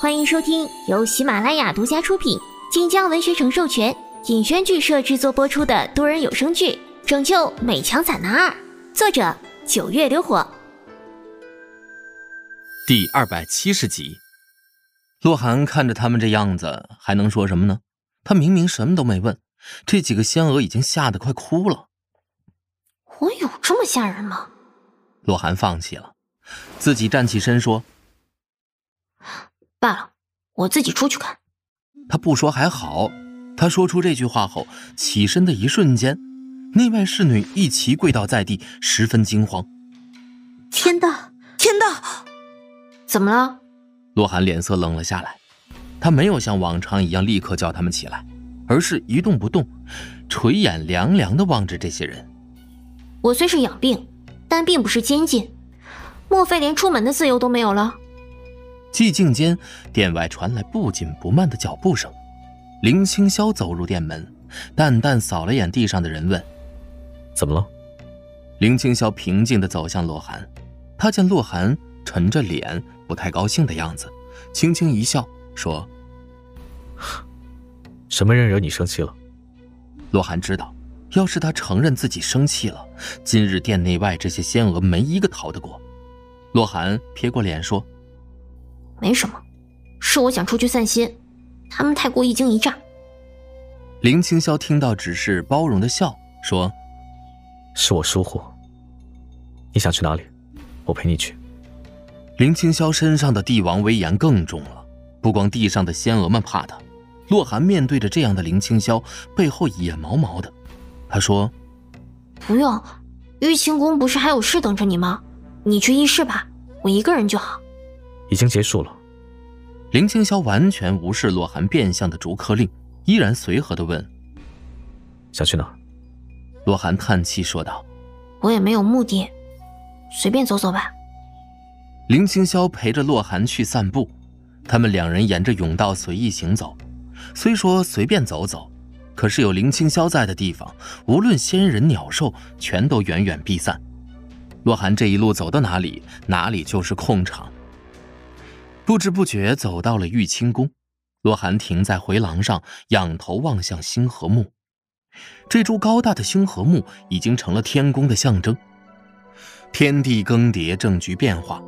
欢迎收听由喜马拉雅独家出品、晋江文学城授权、尹轩剧社制作播出的多人有声剧《拯救美强惨男二》，作者九月流火，第二百七十集。洛寒看着他们这样子，还能说什么呢？他明明什么都没问，这几个仙娥已经吓得快哭了。我有这么吓人吗？洛寒放弃了，自己站起身说。罢了，我自己出去看。他不说还好，他说出这句话后，起身的一瞬间，内外侍女一齐跪倒在地，十分惊慌。天道，天道！怎么了？洛寒脸色冷了下来，他没有像往常一样立刻叫他们起来，而是一动不动，垂眼凉凉的望着这些人。我虽是养病，但并不是监禁，莫非连出门的自由都没有了？寂静间，殿外传来不紧不慢的脚步声。林清霄走入殿门，淡淡扫了眼地上的人，问：“怎么了？”林清霄平静地走向洛寒，他见洛寒沉着脸，不太高兴的样子，轻轻一笑，说：“什么人惹你生气了？”洛寒知道，要是他承认自己生气了，今日殿内外这些仙娥没一个逃得过。洛寒撇过脸说。没什么，是我想出去散心，他们太过一惊一乍。林清霄听到，只是包容的笑，说：“是我疏忽。你想去哪里？我陪你去。”林清霄身上的帝王威严更重了，不光地上的仙娥们怕他，洛寒面对着这样的林清霄，背后也毛毛的。他说：“不用，玉清宫不是还有事等着你吗？你去议事吧，我一个人就好。”已经结束了。林清霄完全无视洛寒变相的逐客令，依然随和的问：“想去哪？”洛寒叹气说道：“我也没有目的，随便走走吧。”林清霄陪着洛寒去散步，他们两人沿着甬道随意行走。虽说随便走走，可是有林清霄在的地方，无论仙人鸟兽，全都远远避散。洛寒这一路走到哪里，哪里就是空场。不知不觉走到了玉清宫，洛寒停在回廊上，仰头望向星河木。这株高大的星河木已经成了天宫的象征。天地更迭，政局变化，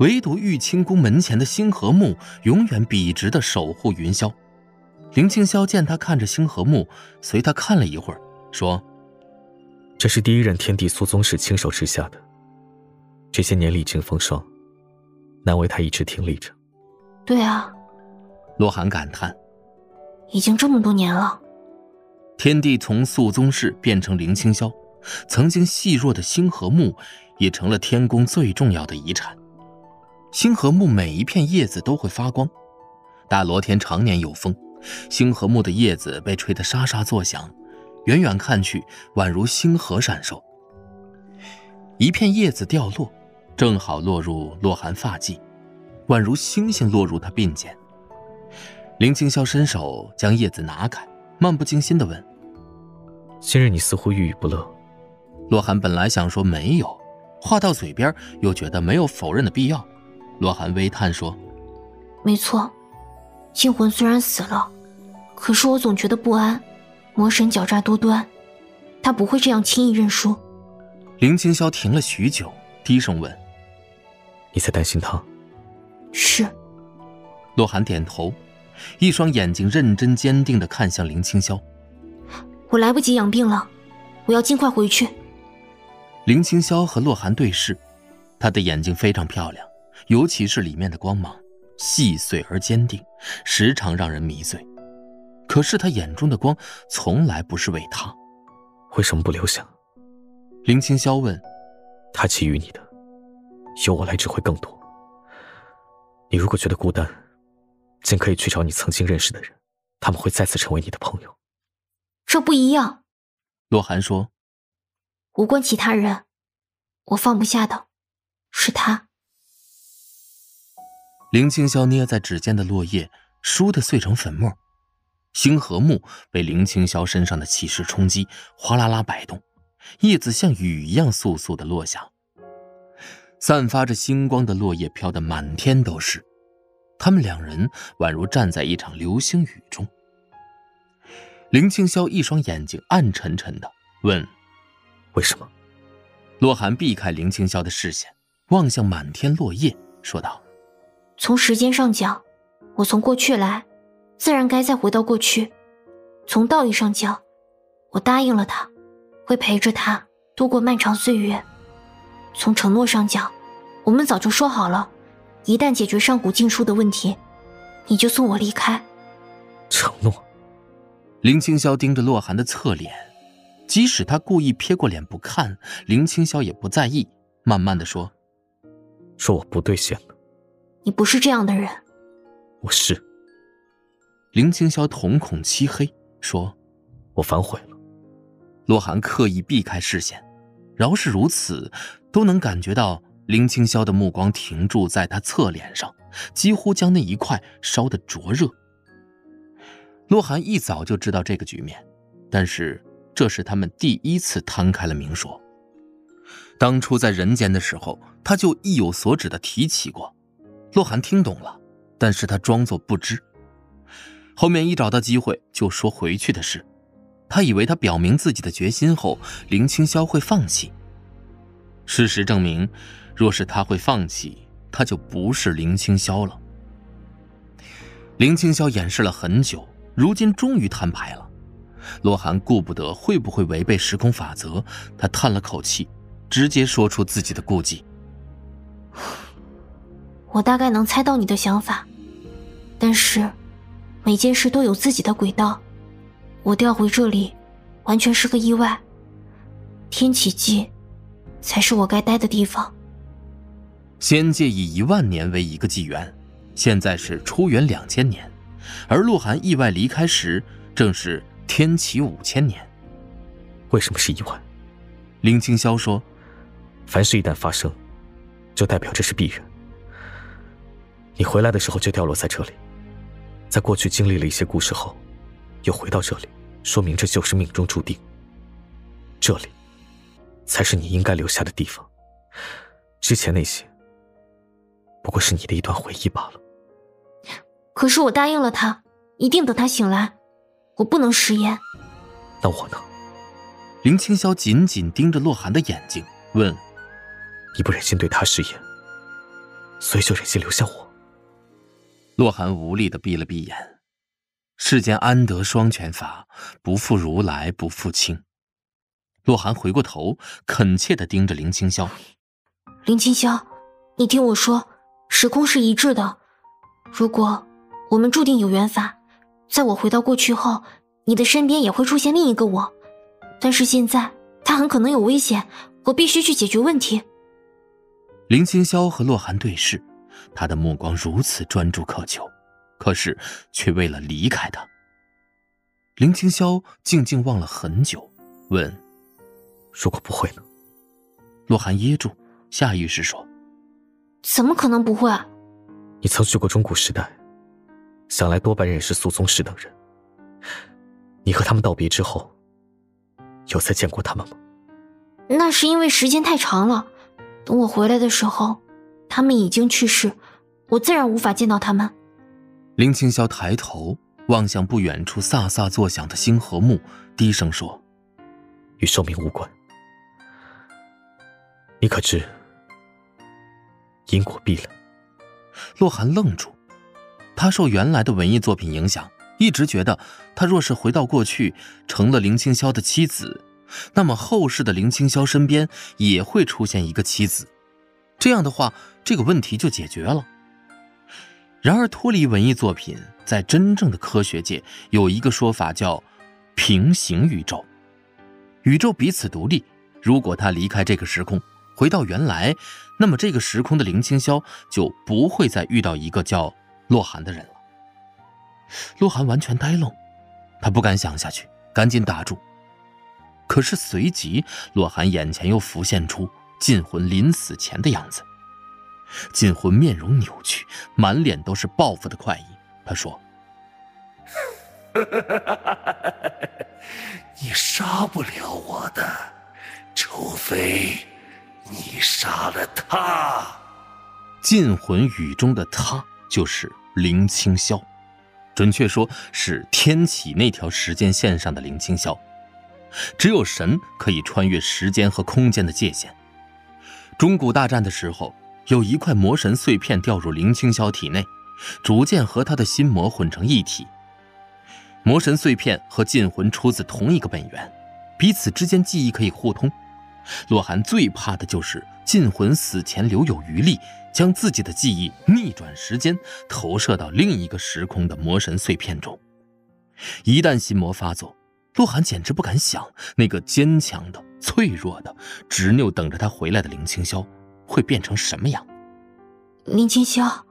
唯独玉清宫门前的星河木永远笔直的守护云霄。林清霄见他看着星河木，随他看了一会儿，说：“这是第一任天帝苏宗室亲手植下的，这些年历经风霜，难为他一直挺立着。”对啊，洛寒感叹，已经这么多年了。天帝从肃宗室变成林清霄，曾经细弱的星河木也成了天宫最重要的遗产。星河木每一片叶子都会发光，大罗天常年有风，星河木的叶子被吹得沙沙作响，远远看去宛如星河闪烁。一片叶子掉落，正好落入洛寒发髻。宛如星星落入他鬓间。林清霄伸手将叶子拿开，漫不经心地问：“今日你似乎郁郁不乐。”洛寒本来想说没有，话到嘴边又觉得没有否认的必要。洛寒微叹说：“没错，惊魂虽然死了，可是我总觉得不安。魔神狡诈多端，他不会这样轻易认输。”林清霄停了许久，低声问：“你在担心他？”是，洛寒点头，一双眼睛认真坚定的看向林清霄。我来不及养病了，我要尽快回去。林清霄和洛寒对视，他的眼睛非常漂亮，尤其是里面的光芒，细碎而坚定，时常让人迷醉。可是他眼中的光从来不是为他，为什么不留下？林清霄问。他给予你的，由我来指挥更多。你如果觉得孤单，尽可以去找你曾经认识的人，他们会再次成为你的朋友。这不一样，洛寒说。无关其他人，我放不下的是他。林清霄捏在指尖的落叶，倏地碎成粉末。星河木被林清霄身上的气势冲击，哗啦啦摆动，叶子像雨一样簌簌的落下。散发着星光的落叶飘得满天都是，他们两人宛如站在一场流星雨中。林青霄一双眼睛暗沉沉的问：“为什么？”洛寒避开林青霄的视线，望向满天落叶，说道：“从时间上讲，我从过去来，自然该再回到过去；从道义上讲，我答应了他，会陪着他度过漫长岁月；从承诺上讲，我们早就说好了，一旦解决上古禁书的问题，你就送我离开。”承诺。林青霄盯着洛寒的侧脸，即使他故意撇过脸不看，林青霄也不在意，慢慢的说：“说我不兑现了。”你不是这样的人。我是。林青霄瞳孔漆黑，说：“我反悔了。”洛寒刻意避开视线，饶是如此，都能感觉到林青霄的目光停驻在他侧脸上，几乎将那一块烧得灼热。洛寒一早就知道这个局面，但是这是他们第一次摊开了明说。当初在人间的时候，他就意有所指的提起过。洛寒听懂了，但是他装作不知。后面一找到机会就说回去的事，他以为他表明自己的决心后，林青霄会放弃。事实证明，若是他会放弃，他就不是林青霄了。林青霄掩饰了很久。如今终于摊牌了，洛寒顾不得会不会违背时空法则，他叹了口气，直接说出自己的顾忌。我大概能猜到你的想法，但是每件事都有自己的轨道，我调回这里，完全是个意外。天启纪，才是我该待的地方。仙界以一万年为一个纪元，现在是初元两千年。而鹿晗意外离开时，正是天启五千年。为什么是意外？林清霄说：“凡事一旦发生，就代表这是必然。你回来的时候就掉落在这里，在过去经历了一些故事后，又回到这里，说明这就是命中注定。这里，才是你应该留下的地方。之前那些，不过是你的一段回忆罢了。”可是我答应了他，一定等他醒来，我不能食言。那我呢？林青霄紧紧盯着洛寒的眼睛，问：“你不忍心对他食言，所以就忍心留下我？”洛寒无力的闭了闭眼。世间安得双全法？不负如来不负卿。洛寒回过头，恳切的盯着林青霄：“林青霄，你听我说，时空是一致的，如果……”我们注定有缘法，在我回到过去后，你的身边也会出现另一个我，但是现在他很可能有危险，我必须去解决问题。林清霄和洛寒对视，他的目光如此专注渴求，可是却为了离开他。林清霄静静望了很久，问：“如果不会呢？”洛寒噎住，下意识说：“怎么可能不会？你曾去过中古时代。”想来多半认识苏宗师等人。你和他们道别之后，有再见过他们吗？那是因为时间太长了。等我回来的时候，他们已经去世，我自然无法见到他们。林青霄抬头望向不远处飒飒作响的星河墓，低声说：“与寿命无关。你可知因果必然？”洛寒愣住。他受原来的文艺作品影响，一直觉得他若是回到过去，成了林青霄的妻子，那么后世的林青霄身边也会出现一个妻子，这样的话，这个问题就解决了。然而，脱离文艺作品，在真正的科学界有一个说法叫“平行宇宙”，宇宙彼此独立。如果他离开这个时空，回到原来，那么这个时空的林青霄就不会再遇到一个叫……洛寒的人了。洛寒完全呆愣，他不敢想下去，赶紧打住。可是随即，洛寒眼前又浮现出禁魂临死前的样子。禁魂面容扭曲，满脸都是报复的快意。他说：“你杀不了我的，除非你杀了他。”禁魂语中的他。就是林清霄，准确说是天启那条时间线上的林清霄。只有神可以穿越时间和空间的界限。中古大战的时候，有一块魔神碎片掉入林清霄体内，逐渐和他的心魔混成一体。魔神碎片和禁魂出自同一个本源，彼此之间记忆可以互通。洛寒最怕的就是禁魂死前留有余力，将自己的记忆逆转时间，投射到另一个时空的魔神碎片中。一旦心魔发作，洛寒简直不敢想，那个坚强的、脆弱的、执拗等着他回来的林清霄会变成什么样。林清霄，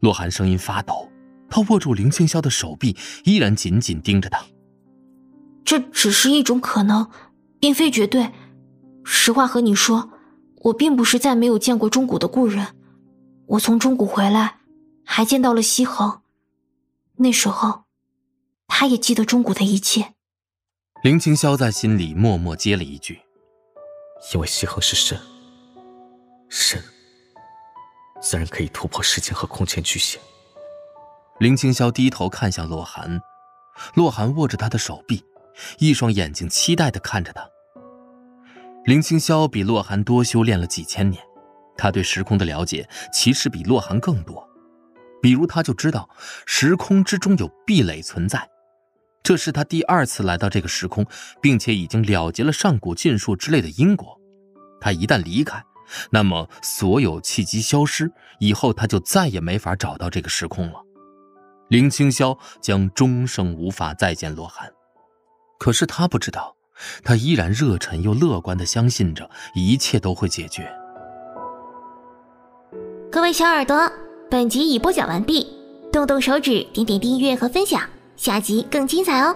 洛寒声音发抖，他握住林清霄的手臂，依然紧紧盯着他。这只是一种可能，并非绝对。实话和你说，我并不是再没有见过中谷的故人。我从中谷回来，还见到了西恒。那时候，他也记得中谷的一切。林清霄在心里默默接了一句：“因为西恒是神，神自然可以突破时间和空间局限。”林清霄低头看向洛寒，洛寒握着他的手臂，一双眼睛期待的看着他。林清霄比洛寒多修炼了几千年，他对时空的了解其实比洛寒更多。比如，他就知道时空之中有壁垒存在。这是他第二次来到这个时空，并且已经了结了上古禁术之类的因果。他一旦离开，那么所有契机消失，以后他就再也没法找到这个时空了。林清霄将终生无法再见洛寒。可是他不知道，他依然热忱又乐观的相信着一切都会解决。各位小耳朵，本集已播讲完毕，动动手指，点点订阅和分享。下集更精彩哦！